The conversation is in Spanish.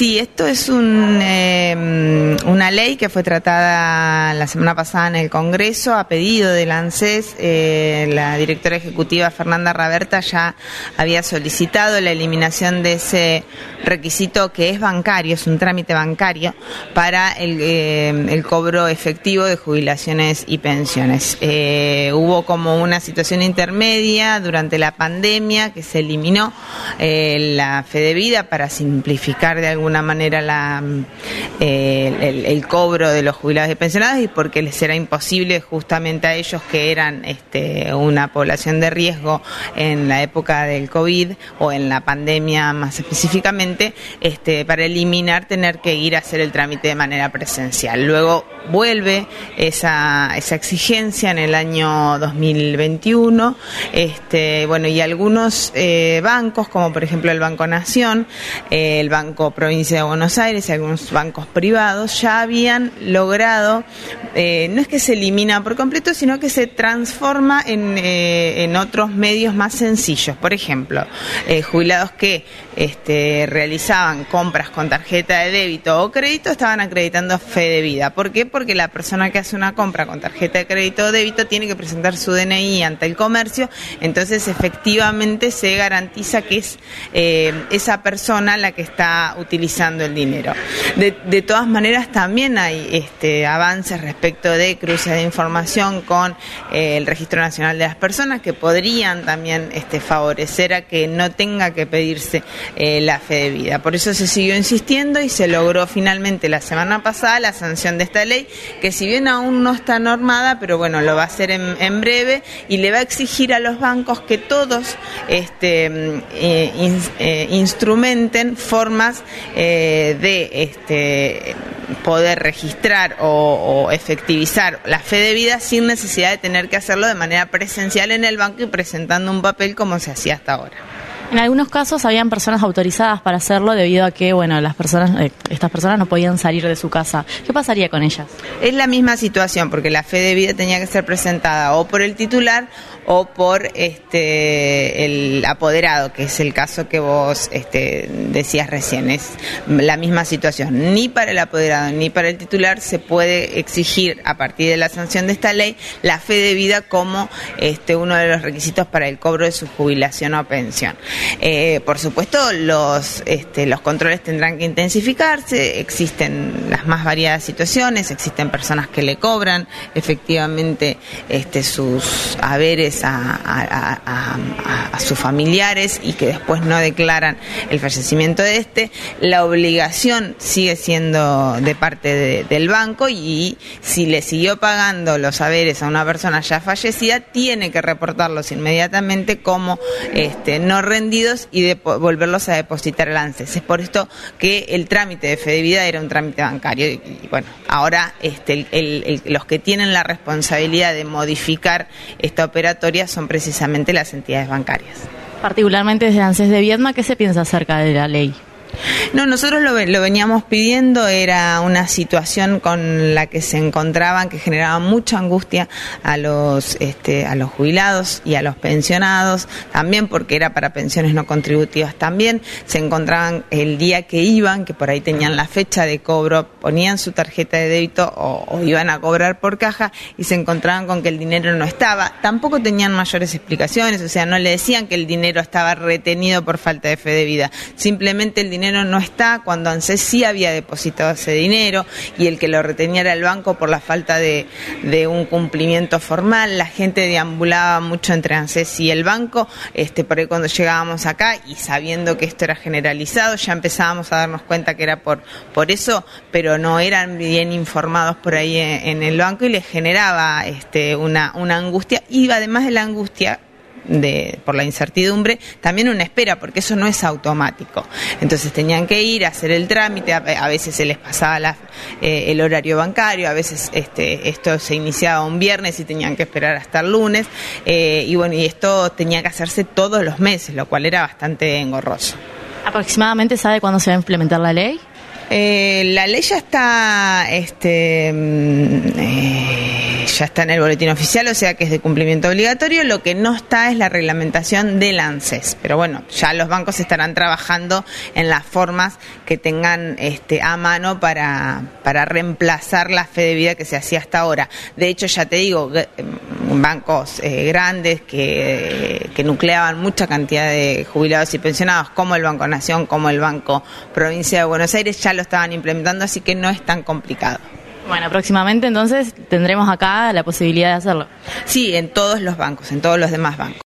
Sí, esto es un, eh, una ley que fue tratada la semana pasada en el Congreso a pedido del ANSES. Eh, la directora ejecutiva Fernanda Raberta ya había solicitado la eliminación de ese requisito que es bancario, es un trámite bancario para el, eh, el cobro efectivo de jubilaciones y pensiones. hubo como una situación intermedia durante la pandemia que se eliminó la fe de vida para simplificar de alguna manera la, eh, el, cobro de los jubilados y pensionados y porque les era imposible justamente a ellos que eran este, una población de riesgo en la época del COVID o en la pandemia más específicamente, este, para eliminar tener que ir a hacer el trámite de manera presencial. Luego vuelve esa, esa exigencia en el año 2021, este, bueno, y algunos eh, bancos, como por ejemplo el Banco Nación, eh, el Banco Provincia de Buenos Aires y algunos bancos privados ya habían logrado, eh, no es que se elimina por completo, sino que se transforma en, en otros medios más sencillos. Por ejemplo, jubilados que este, realizaban compras con tarjeta de débito o crédito estaban acreditando fe de vida. ¿Por qué? Porque la persona que hace una compra con tarjeta de crédito o débito tiene que presentar su DNI ante el comercio, entonces efectivamente se garantiza que es eh, esa persona la que está utilizando el dinero. De, todas maneras, también hay este, avances respecto de cruces de información con eh, el Registro Nacional de las Personas que podrían también este, favorecer a que no tenga que pedirse eh, la fe de vida. Por eso se siguió insistiendo y se logró finalmente la semana pasada la sanción de esta ley, que si bien aún no está normada, pero bueno, lo va a hacer en, breve y le va a exigir a los bancos que todos este, eh, eh, instrumenten formas de este, poder registrar o, o efectivizar la fe de vida sin necesidad de tener que hacerlo de manera presencial en el banco y presentando un papel como se hacía hasta ahora. En algunos casos habían personas autorizadas para hacerlo debido a que, bueno, las personas, eh, estas personas no podían salir de su casa. ¿Qué pasaría con ellas? Es la misma situación, porque la fe de vida tenía que ser presentada o por el titular o por este el apoderado, que es el caso que vos este, decías recién. Es la misma situación. Ni para el apoderado ni para el titular se puede exigir a partir de la sanción de esta ley la fe de vida como este, uno de los requisitos para el cobro de su jubilación o pensión. Eh, por supuesto, los, este, los controles tendrán que intensificarse, existen las más variadas situaciones, existen personas que le cobran efectivamente este, sus haberes a, sus familiares y que después no declaran el fallecimiento de este. La obligación sigue siendo de parte del banco y si le siguió pagando los haberes a una persona ya fallecida, tiene que reportarlos inmediatamente como este, no rendidos y de volverlos a depositar al ANSES. Es por esto que el trámite de fe de vida era un trámite bancario y, bueno, ahora este, los que tienen la responsabilidad de modificar esta operatoria son precisamente las entidades bancarias. Particularmente desde ANSES de Viedma, ¿qué se piensa acerca de la ley? No, nosotros lo, veníamos pidiendo, era una situación con la que se encontraban que generaba mucha angustia a los, este, a los jubilados y a los pensionados, también porque era para pensiones no contributivas también, se encontraban el día que iban, que por ahí tenían la fecha de cobro, ponían su tarjeta de débito o, iban a cobrar por caja y se encontraban con que el dinero no estaba, tampoco tenían mayores explicaciones, o sea, no le decían que el dinero estaba retenido por falta de fe de vida, simplemente el dinero no está cuando ANSES sí había depositado ese dinero y el que lo retenía era el banco por la falta de, un cumplimiento formal. La gente deambulaba mucho entre ANSES y el banco. Este, por ahí cuando llegábamos acá y sabiendo que esto era generalizado, ya empezábamos a darnos cuenta que era por, por eso, pero no eran bien informados por ahí en, el banco y les generaba este, una, una angustia. Y además de la angustia, de, por la incertidumbre, también una espera, porque eso no es automático. Entonces tenían que ir a hacer el trámite, a, veces se les pasaba eh, el horario bancario, a veces este, esto se iniciaba un viernes y tenían que esperar hasta el lunes, eh, y bueno, y esto tenía que hacerse todos los meses, lo cual era bastante engorroso. ¿Aproximadamente sabe cuándo se va a implementar la ley? Eh, la ley ya está, este, mm, ya está en el boletín oficial, o sea que es de cumplimiento obligatorio. Lo que no está es la reglamentación del ANSES. Pero bueno, ya los bancos estarán trabajando en las formas que tengan este, a mano para, para reemplazar la fe de vida que se hacía hasta ahora. De hecho, ya te digo, mm, bancos eh, grandes que, que nucleaban mucha cantidad de jubilados y pensionados, como el Banco Nación, como el Banco Provincia de Buenos Aires, ya lo estaban implementando, así que no es tan complicado. Bueno, próximamente entonces tendremos acá la posibilidad de hacerlo. Sí, en todos los bancos, en todos los demás bancos.